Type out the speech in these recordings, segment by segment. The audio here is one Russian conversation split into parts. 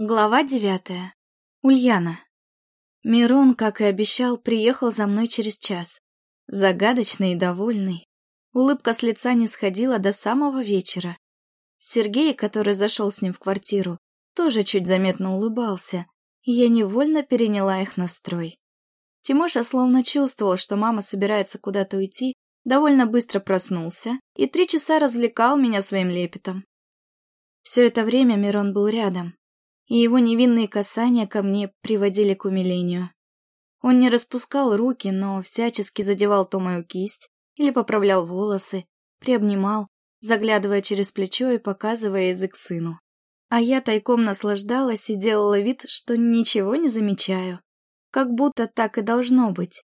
Глава девятая. Ульяна. Мирон, как и обещал, приехал за мной через час. Загадочный и довольный. Улыбка с лица не сходила до самого вечера. Сергей, который зашел с ним в квартиру, тоже чуть заметно улыбался, и я невольно переняла их настрой. Тимоша словно чувствовал, что мама собирается куда-то уйти, довольно быстро проснулся и три часа развлекал меня своим лепетом. Все это время Мирон был рядом, и его невинные касания ко мне приводили к умилению. Он не распускал руки, но всячески задевал то мою кисть или поправлял волосы, приобнимал, заглядывая через плечо и показывая язык сыну. А я тайком наслаждалась и делала вид, что ничего не замечаю. Как будто так и должно быть.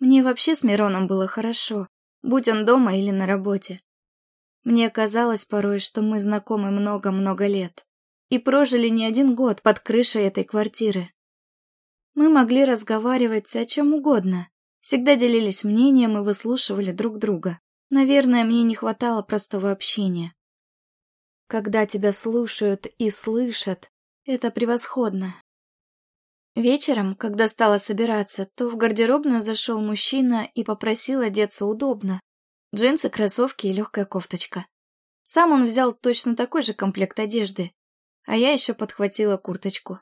Мне вообще с Мироном было хорошо, будь он дома или на работе. Мне казалось порой, что мы знакомы много-много лет и прожили не один год под крышей этой квартиры. Мы могли разговаривать о чем угодно, всегда делились мнением и выслушивали друг друга. Наверное, мне не хватало простого общения. Когда тебя слушают и слышат, это превосходно. Вечером, когда стала собираться, то в гардеробную зашел мужчина и попросил одеться удобно. Джинсы, кроссовки и легкая кофточка. Сам он взял точно такой же комплект одежды, а я еще подхватила курточку.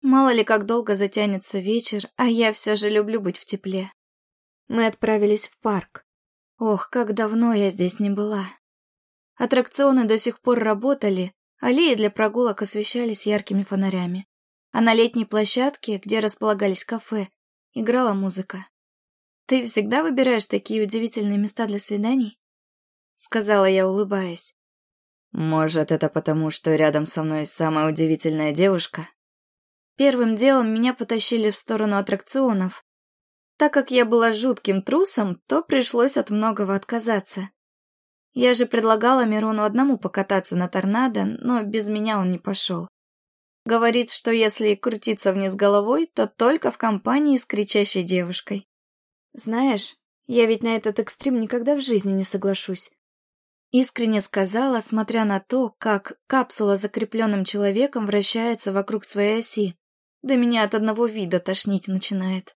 Мало ли как долго затянется вечер, а я все же люблю быть в тепле. Мы отправились в парк. Ох, как давно я здесь не была. Аттракционы до сих пор работали, аллеи для прогулок освещались яркими фонарями. А на летней площадке, где располагались кафе, играла музыка. «Ты всегда выбираешь такие удивительные места для свиданий?» — сказала я, улыбаясь. Может, это потому, что рядом со мной самая удивительная девушка? Первым делом меня потащили в сторону аттракционов. Так как я была жутким трусом, то пришлось от многого отказаться. Я же предлагала Мирону одному покататься на торнадо, но без меня он не пошел. Говорит, что если крутиться вниз головой, то только в компании с кричащей девушкой. Знаешь, я ведь на этот экстрим никогда в жизни не соглашусь. Искренне сказала, смотря на то, как капсула с закрепленным человеком вращается вокруг своей оси. Да меня от одного вида тошнить начинает.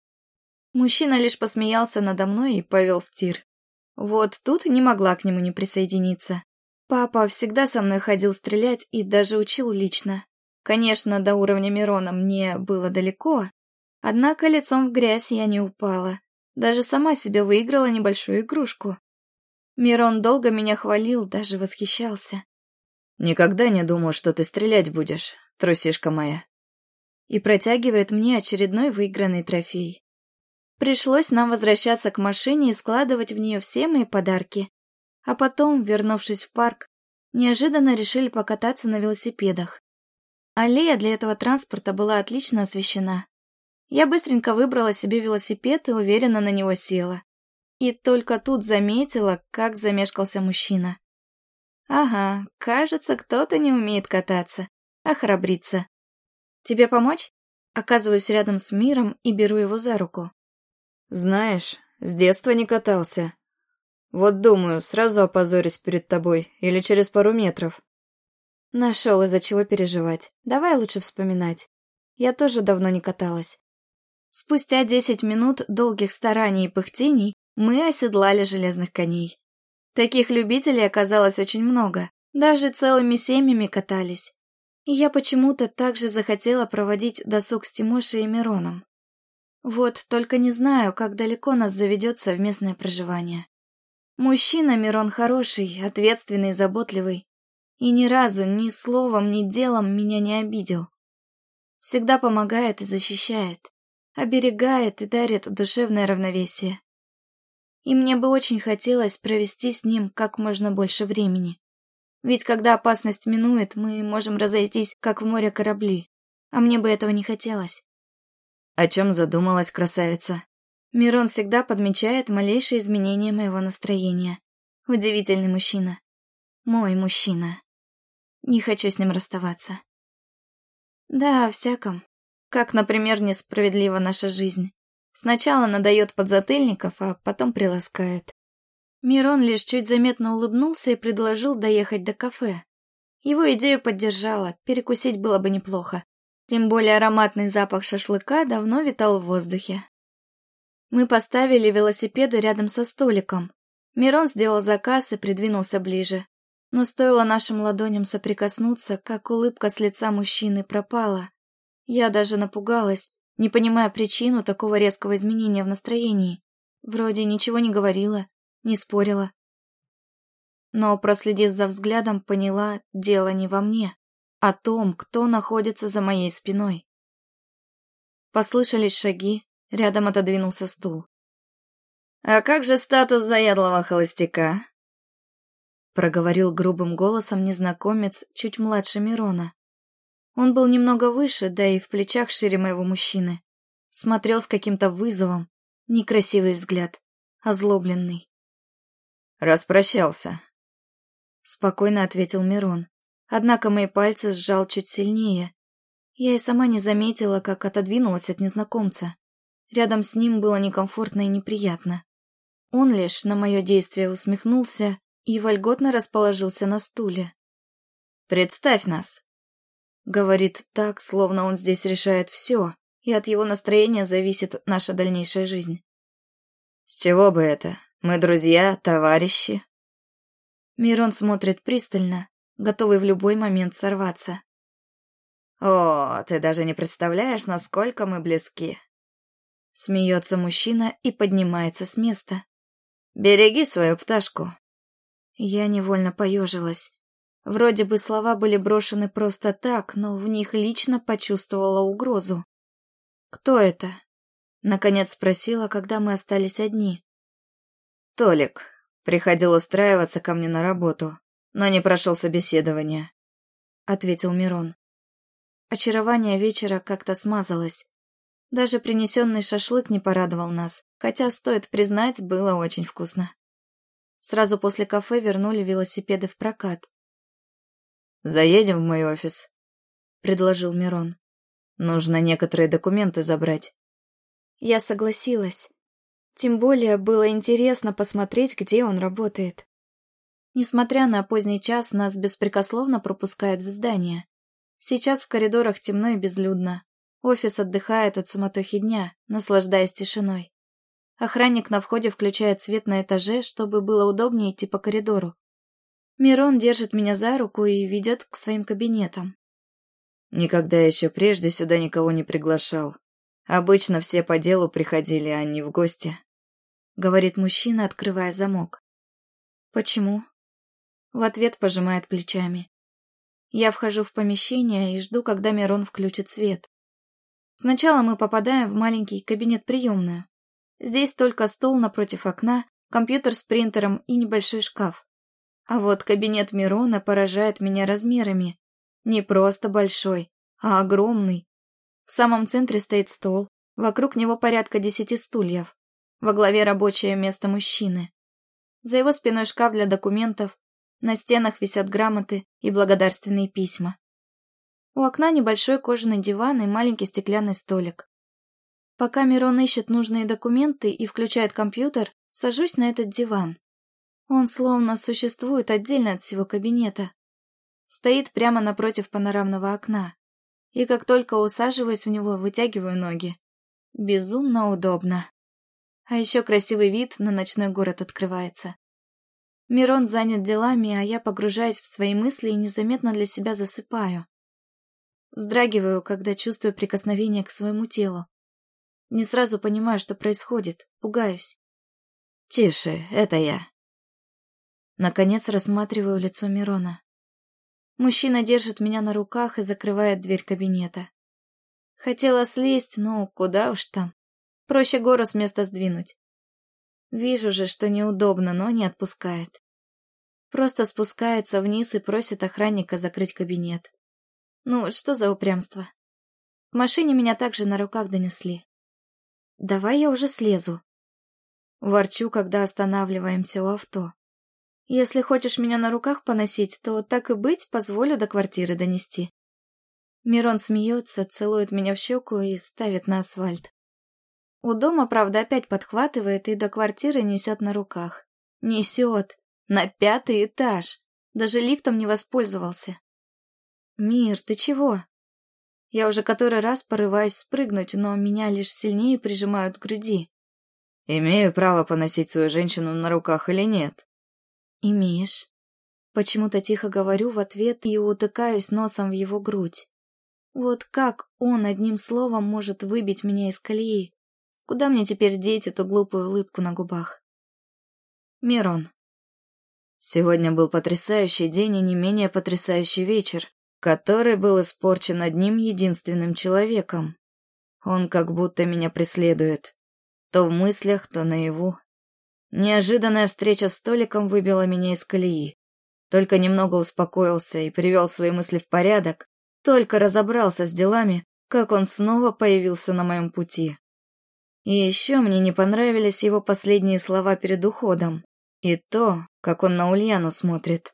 Мужчина лишь посмеялся надо мной и повел в тир. Вот тут не могла к нему не присоединиться. Папа всегда со мной ходил стрелять и даже учил лично. Конечно, до уровня Мирона мне было далеко, однако лицом в грязь я не упала. Даже сама себе выиграла небольшую игрушку. Мирон долго меня хвалил, даже восхищался. «Никогда не думал, что ты стрелять будешь, трусишка моя». И протягивает мне очередной выигранный трофей. Пришлось нам возвращаться к машине и складывать в нее все мои подарки. А потом, вернувшись в парк, неожиданно решили покататься на велосипедах. Аллея для этого транспорта была отлично освещена. Я быстренько выбрала себе велосипед и уверенно на него села. И только тут заметила, как замешкался мужчина. Ага, кажется, кто-то не умеет кататься, а храбрится. Тебе помочь? Оказываюсь рядом с Миром и беру его за руку. Знаешь, с детства не катался. Вот думаю, сразу опозорюсь перед тобой или через пару метров. Нашел из-за чего переживать. Давай лучше вспоминать. Я тоже давно не каталась. Спустя десять минут долгих стараний и пыхтений мы оседлали железных коней. Таких любителей оказалось очень много, даже целыми семьями катались. И я почему-то также захотела проводить досуг с Тимошей и Мироном. Вот только не знаю, как далеко нас заведет совместное проживание. Мужчина Мирон хороший, ответственный, заботливый. И ни разу, ни словом, ни делом меня не обидел. Всегда помогает и защищает, оберегает и дарит душевное равновесие и мне бы очень хотелось провести с ним как можно больше времени. Ведь когда опасность минует, мы можем разойтись, как в море корабли, а мне бы этого не хотелось. О чем задумалась красавица? Мирон всегда подмечает малейшие изменения моего настроения. Удивительный мужчина. Мой мужчина. Не хочу с ним расставаться. Да, о всяком. Как, например, несправедлива наша жизнь. Сначала надает подзатыльников, а потом приласкает. Мирон лишь чуть заметно улыбнулся и предложил доехать до кафе. Его идею поддержала, перекусить было бы неплохо. Тем более ароматный запах шашлыка давно витал в воздухе. Мы поставили велосипеды рядом со столиком. Мирон сделал заказ и придвинулся ближе. Но стоило нашим ладоням соприкоснуться, как улыбка с лица мужчины пропала. Я даже напугалась, не понимая причину такого резкого изменения в настроении. Вроде ничего не говорила, не спорила. Но, проследив за взглядом, поняла, дело не во мне, а том, кто находится за моей спиной. Послышались шаги, рядом отодвинулся стул. «А как же статус заядлого холостяка?» Проговорил грубым голосом незнакомец, чуть младше Мирона. Он был немного выше, да и в плечах шире моего мужчины. Смотрел с каким-то вызовом, некрасивый взгляд, озлобленный. «Распрощался», — спокойно ответил Мирон. Однако мои пальцы сжал чуть сильнее. Я и сама не заметила, как отодвинулась от незнакомца. Рядом с ним было некомфортно и неприятно. Он лишь на мое действие усмехнулся и вольготно расположился на стуле. «Представь нас», — говорит так, словно он здесь решает все, и от его настроения зависит наша дальнейшая жизнь. «С чего бы это? Мы друзья, товарищи?» Мирон смотрит пристально, готовый в любой момент сорваться. «О, ты даже не представляешь, насколько мы близки!» Смеется мужчина и поднимается с места. «Береги свою пташку!» Я невольно поежилась. Вроде бы слова были брошены просто так, но в них лично почувствовала угрозу. «Кто это?» — наконец спросила, когда мы остались одни. «Толик. Приходил устраиваться ко мне на работу, но не прошел собеседование», — ответил Мирон. Очарование вечера как-то смазалось. Даже принесенный шашлык не порадовал нас, хотя, стоит признать, было очень вкусно. Сразу после кафе вернули велосипеды в прокат. «Заедем в мой офис», — предложил Мирон. «Нужно некоторые документы забрать». Я согласилась. Тем более было интересно посмотреть, где он работает. Несмотря на поздний час, нас беспрекословно пропускают в здание. Сейчас в коридорах темно и безлюдно. Офис отдыхает от суматохи дня, наслаждаясь тишиной. Охранник на входе включает свет на этаже, чтобы было удобнее идти по коридору. Мирон держит меня за руку и ведет к своим кабинетам. Никогда еще прежде сюда никого не приглашал. Обычно все по делу приходили, а не в гости. Говорит мужчина, открывая замок. Почему? В ответ пожимает плечами. Я вхожу в помещение и жду, когда Мирон включит свет. Сначала мы попадаем в маленький кабинет-приемную. Здесь только стол напротив окна, компьютер с принтером и небольшой шкаф. А вот кабинет Мирона поражает меня размерами. Не просто большой, а огромный. В самом центре стоит стол, вокруг него порядка десяти стульев. Во главе рабочее место мужчины. За его спиной шкаф для документов, на стенах висят грамоты и благодарственные письма. У окна небольшой кожаный диван и маленький стеклянный столик. Пока Мирон ищет нужные документы и включает компьютер, сажусь на этот диван. Он словно существует отдельно от всего кабинета. Стоит прямо напротив панорамного окна. И как только усаживаюсь в него, вытягиваю ноги. Безумно удобно. А еще красивый вид на ночной город открывается. Мирон занят делами, а я погружаюсь в свои мысли и незаметно для себя засыпаю. Вздрагиваю, когда чувствую прикосновение к своему телу. Не сразу понимаю, что происходит, пугаюсь. «Тише, это я». Наконец рассматриваю лицо Мирона. Мужчина держит меня на руках и закрывает дверь кабинета. Хотела слезть, но куда уж там. Проще гору с места сдвинуть. Вижу же, что неудобно, но не отпускает. Просто спускается вниз и просит охранника закрыть кабинет. Ну, что за упрямство? В машине меня также на руках донесли. Давай я уже слезу. Ворчу, когда останавливаемся у авто. Если хочешь меня на руках поносить, то так и быть, позволю до квартиры донести. Мирон смеется, целует меня в щеку и ставит на асфальт. У дома, правда, опять подхватывает и до квартиры несет на руках. Несет. На пятый этаж. Даже лифтом не воспользовался. «Мир, ты чего?» Я уже который раз порываюсь спрыгнуть, но меня лишь сильнее прижимают к груди. «Имею право поносить свою женщину на руках или нет?» «Имеешь». Почему-то тихо говорю в ответ и утыкаюсь носом в его грудь. Вот как он одним словом может выбить меня из колеи? Куда мне теперь деть эту глупую улыбку на губах? Мирон. Сегодня был потрясающий день и не менее потрясающий вечер, который был испорчен одним единственным человеком. Он как будто меня преследует. То в мыслях, то наяву. Неожиданная встреча с Толиком выбила меня из колеи. Только немного успокоился и привел свои мысли в порядок, только разобрался с делами, как он снова появился на моем пути. И еще мне не понравились его последние слова перед уходом. И то, как он на Ульяну смотрит.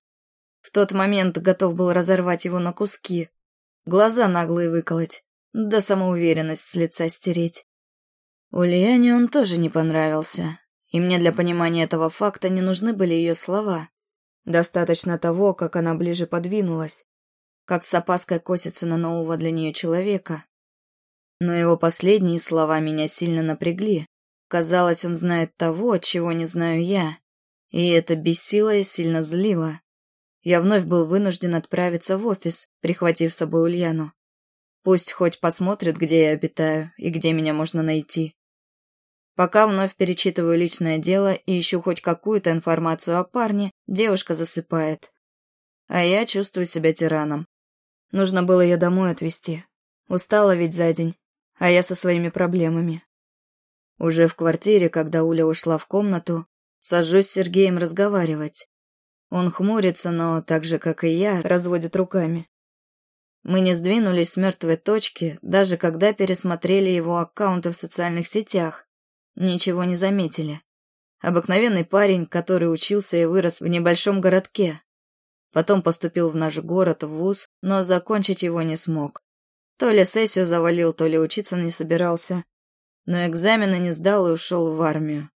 В тот момент готов был разорвать его на куски, глаза наглые выколоть, да самоуверенность с лица стереть. Ульяне он тоже не понравился, и мне для понимания этого факта не нужны были ее слова. Достаточно того, как она ближе подвинулась, как с опаской косится на нового для нее человека. Но его последние слова меня сильно напрягли. Казалось, он знает того, чего не знаю я. И это бесило и сильно злило. Я вновь был вынужден отправиться в офис, прихватив с собой Ульяну. Пусть хоть посмотрит, где я обитаю и где меня можно найти. Пока вновь перечитываю личное дело и ищу хоть какую-то информацию о парне, девушка засыпает. А я чувствую себя тираном. Нужно было ее домой отвезти. Устала ведь за день, а я со своими проблемами. Уже в квартире, когда Уля ушла в комнату, сажусь с Сергеем разговаривать. Он хмурится, но так же, как и я, разводит руками. Мы не сдвинулись с мертвой точки, даже когда пересмотрели его аккаунты в социальных сетях. Ничего не заметили. Обыкновенный парень, который учился и вырос в небольшом городке. Потом поступил в наш город, в вуз, но закончить его не смог. То ли сессию завалил, то ли учиться не собирался. Но экзамены не сдал и ушел в армию.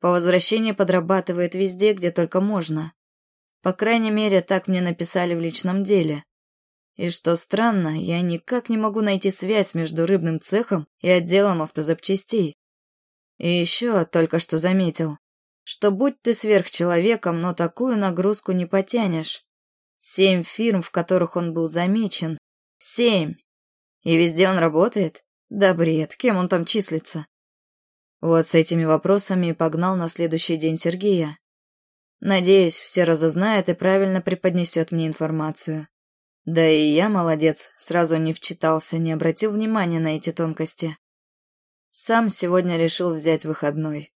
По возвращении подрабатывает везде, где только можно. По крайней мере, так мне написали в личном деле. И что странно, я никак не могу найти связь между рыбным цехом и отделом автозапчастей. И еще только что заметил, что будь ты сверхчеловеком, но такую нагрузку не потянешь. Семь фирм, в которых он был замечен. Семь! И везде он работает? Да бред, кем он там числится? Вот с этими вопросами погнал на следующий день Сергея. Надеюсь, все разузнает и правильно преподнесет мне информацию. Да и я, молодец, сразу не вчитался, не обратил внимания на эти тонкости. Сам сегодня решил взять выходной.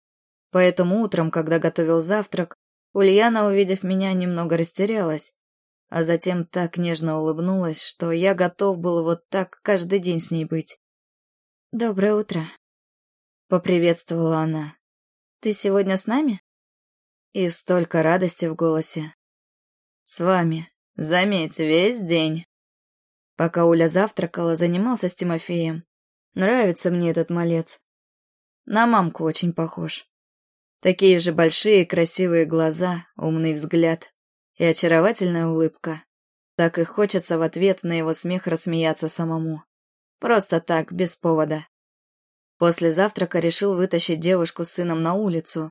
Поэтому утром, когда готовил завтрак, Ульяна, увидев меня, немного растерялась, а затем так нежно улыбнулась, что я готов был вот так каждый день с ней быть. «Доброе утро», — поприветствовала она. «Ты сегодня с нами?» И столько радости в голосе. «С вами. Заметь, весь день». Пока Уля завтракала, занимался с Тимофеем. Нравится мне этот малец. На мамку очень похож. Такие же большие красивые глаза, умный взгляд и очаровательная улыбка. Так и хочется в ответ на его смех рассмеяться самому. Просто так, без повода. После завтрака решил вытащить девушку с сыном на улицу.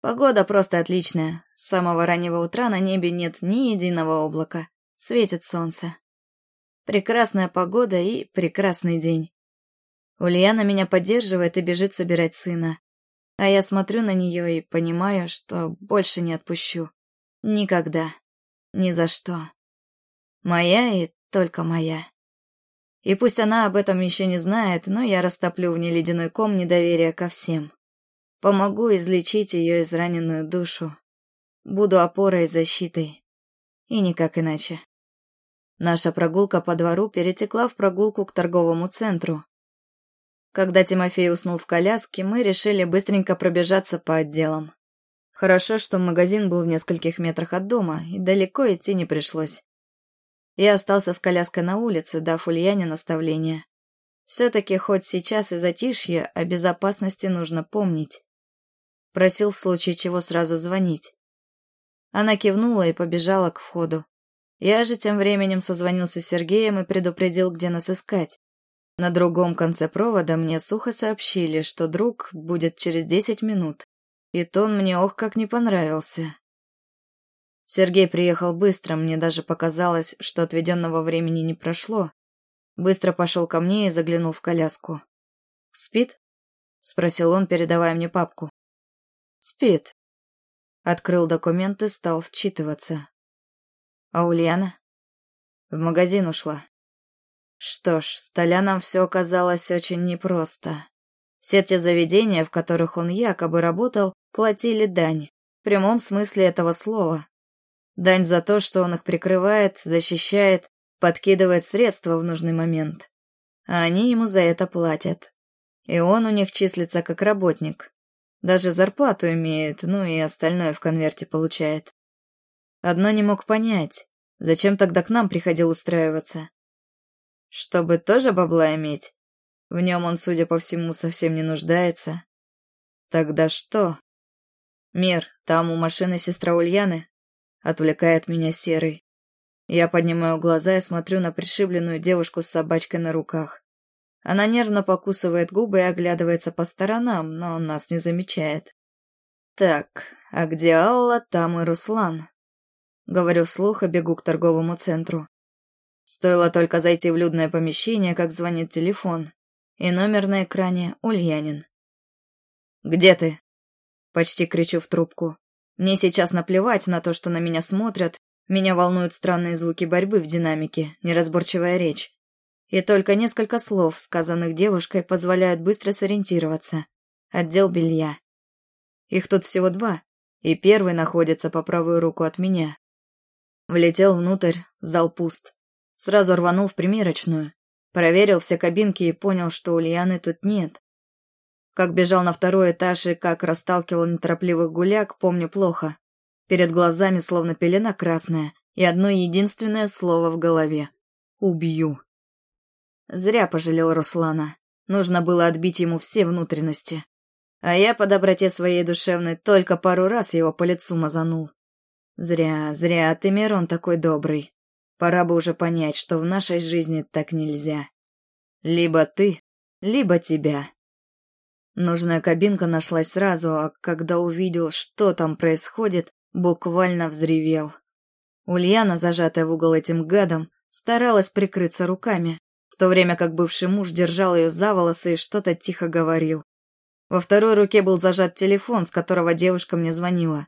Погода просто отличная. С самого раннего утра на небе нет ни единого облака. Светит солнце. Прекрасная погода и прекрасный день. Ульяна меня поддерживает и бежит собирать сына. А я смотрю на нее и понимаю, что больше не отпущу. Никогда. Ни за что. Моя и только моя. И пусть она об этом еще не знает, но я растоплю в ней ледяной ком недоверия ко всем. Помогу излечить ее израненную душу. Буду опорой и защитой. И никак иначе. Наша прогулка по двору перетекла в прогулку к торговому центру, когда Тимофей уснул в коляске, мы решили быстренько пробежаться по отделам. Хорошо, что магазин был в нескольких метрах от дома, и далеко идти не пришлось. Я остался с коляской на улице, дав Ульяне наставление. Все-таки хоть сейчас и затишье, о безопасности нужно помнить. Просил в случае чего сразу звонить. Она кивнула и побежала к входу. Я же тем временем созвонился с Сергеем и предупредил, где нас искать. На другом конце провода мне сухо сообщили, что друг будет через десять минут, и тон мне ох как не понравился. Сергей приехал быстро, мне даже показалось, что отведенного времени не прошло. Быстро пошел ко мне и заглянул в коляску. «Спит?» — спросил он, передавая мне папку. «Спит». Открыл документы, стал вчитываться. «А Ульяна?» «В магазин ушла». Что ж, с Толяном все оказалось очень непросто. Все те заведения, в которых он якобы работал, платили дань. В прямом смысле этого слова. Дань за то, что он их прикрывает, защищает, подкидывает средства в нужный момент. А они ему за это платят. И он у них числится как работник. Даже зарплату имеет, ну и остальное в конверте получает. Одно не мог понять, зачем тогда к нам приходил устраиваться? Чтобы тоже бабла иметь? В нем он, судя по всему, совсем не нуждается. Тогда что? Мир, там у машины сестра Ульяны? Отвлекает меня Серый. Я поднимаю глаза и смотрю на пришибленную девушку с собачкой на руках. Она нервно покусывает губы и оглядывается по сторонам, но нас не замечает. Так, а где Алла, там и Руслан. Говорю вслух и бегу к торговому центру. Стоило только зайти в людное помещение, как звонит телефон, и номер на экране Ульянин. «Где ты?» Почти кричу в трубку. Мне сейчас наплевать на то, что на меня смотрят, меня волнуют странные звуки борьбы в динамике, неразборчивая речь. И только несколько слов, сказанных девушкой, позволяют быстро сориентироваться. Отдел белья. Их тут всего два, и первый находится по правую руку от меня. Влетел внутрь, зал пуст. Сразу рванул в примерочную. Проверил все кабинки и понял, что Ульяны тут нет. Как бежал на второй этаж и как расталкивал неторопливых гуляк, помню плохо. Перед глазами словно пелена красная и одно единственное слово в голове. «Убью». Зря пожалел Руслана. Нужно было отбить ему все внутренности. А я по доброте своей душевной только пару раз его по лицу мазанул. Зря, зря, ты, Мирон, такой добрый. Пора бы уже понять, что в нашей жизни так нельзя. Либо ты, либо тебя. Нужная кабинка нашлась сразу, а когда увидел, что там происходит, буквально взревел. Ульяна, зажатая в угол этим гадом, старалась прикрыться руками, в то время как бывший муж держал ее за волосы и что-то тихо говорил. Во второй руке был зажат телефон, с которого девушка мне звонила.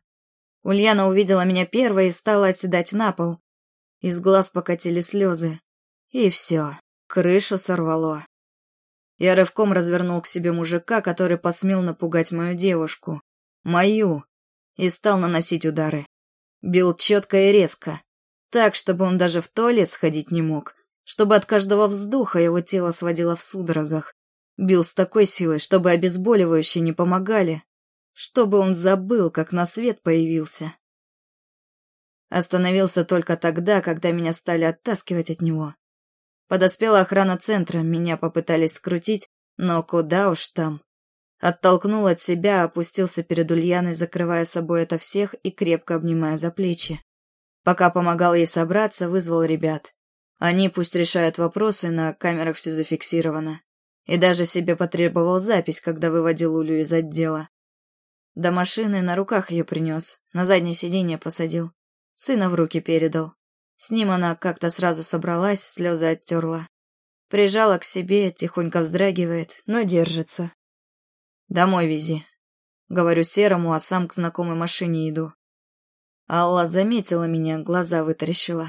Ульяна увидела меня первой и стала оседать на пол, из глаз покатили слезы. И все, крышу сорвало. Я рывком развернул к себе мужика, который посмел напугать мою девушку. Мою. И стал наносить удары. Бил четко и резко. Так, чтобы он даже в туалет сходить не мог. Чтобы от каждого вздоха его тело сводило в судорогах. Бил с такой силой, чтобы обезболивающие не помогали. Чтобы он забыл, как на свет появился. Остановился только тогда, когда меня стали оттаскивать от него. Подоспела охрана центра, меня попытались скрутить, но куда уж там. Оттолкнул от себя, опустился перед Ульяной, закрывая собой это всех и крепко обнимая за плечи. Пока помогал ей собраться, вызвал ребят. Они пусть решают вопросы, на камерах все зафиксировано. И даже себе потребовал запись, когда выводил Улю из отдела. До машины на руках ее принес, на заднее сиденье посадил. Сына в руки передал. С ним она как-то сразу собралась, слезы оттерла. Прижала к себе, тихонько вздрагивает, но держится. «Домой вези», — говорю Серому, а сам к знакомой машине иду. Алла заметила меня, глаза вытаращила.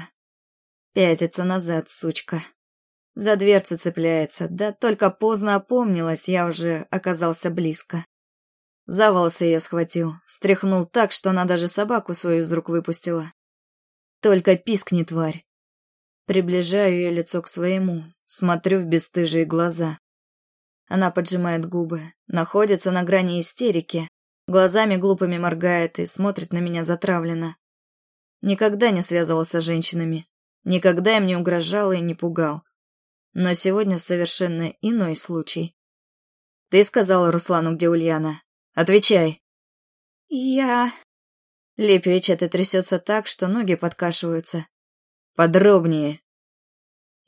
Пятится назад, сучка. За дверцу цепляется, да только поздно опомнилась, я уже оказался близко. За волосы ее схватил, стряхнул так, что она даже собаку свою из рук выпустила. Только пискни, тварь. Приближаю ее лицо к своему, смотрю в бесстыжие глаза. Она поджимает губы, находится на грани истерики, глазами глупыми моргает и смотрит на меня затравленно. Никогда не связывался с женщинами, никогда им не угрожал и не пугал. Но сегодня совершенно иной случай. Ты сказала Руслану, где Ульяна? Отвечай. Я... Лепечет и трясется так, что ноги подкашиваются. Подробнее.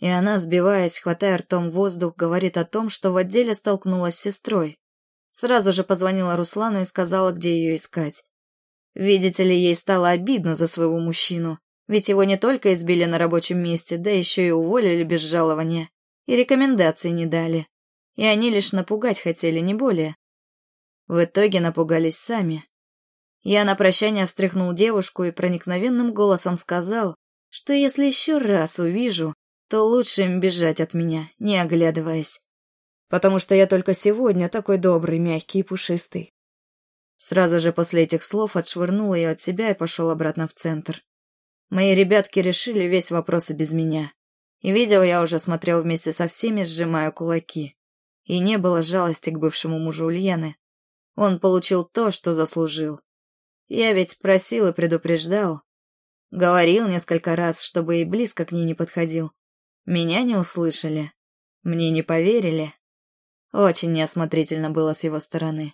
И она, сбиваясь, хватая ртом воздух, говорит о том, что в отделе столкнулась с сестрой. Сразу же позвонила Руслану и сказала, где ее искать. Видите ли, ей стало обидно за своего мужчину, ведь его не только избили на рабочем месте, да еще и уволили без жалования, и рекомендаций не дали. И они лишь напугать хотели, не более. В итоге напугались сами. Я на прощание встряхнул девушку и проникновенным голосом сказал, что если еще раз увижу, то лучше им бежать от меня, не оглядываясь. Потому что я только сегодня такой добрый, мягкий и пушистый. Сразу же после этих слов отшвырнул ее от себя и пошел обратно в центр. Мои ребятки решили весь вопрос и без меня. И видео я уже смотрел вместе со всеми, сжимая кулаки. И не было жалости к бывшему мужу Ульяны. Он получил то, что заслужил. Я ведь просил и предупреждал. Говорил несколько раз, чтобы и близко к ней не подходил. Меня не услышали. Мне не поверили. Очень неосмотрительно было с его стороны.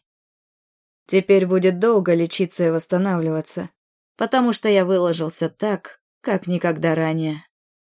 Теперь будет долго лечиться и восстанавливаться, потому что я выложился так, как никогда ранее.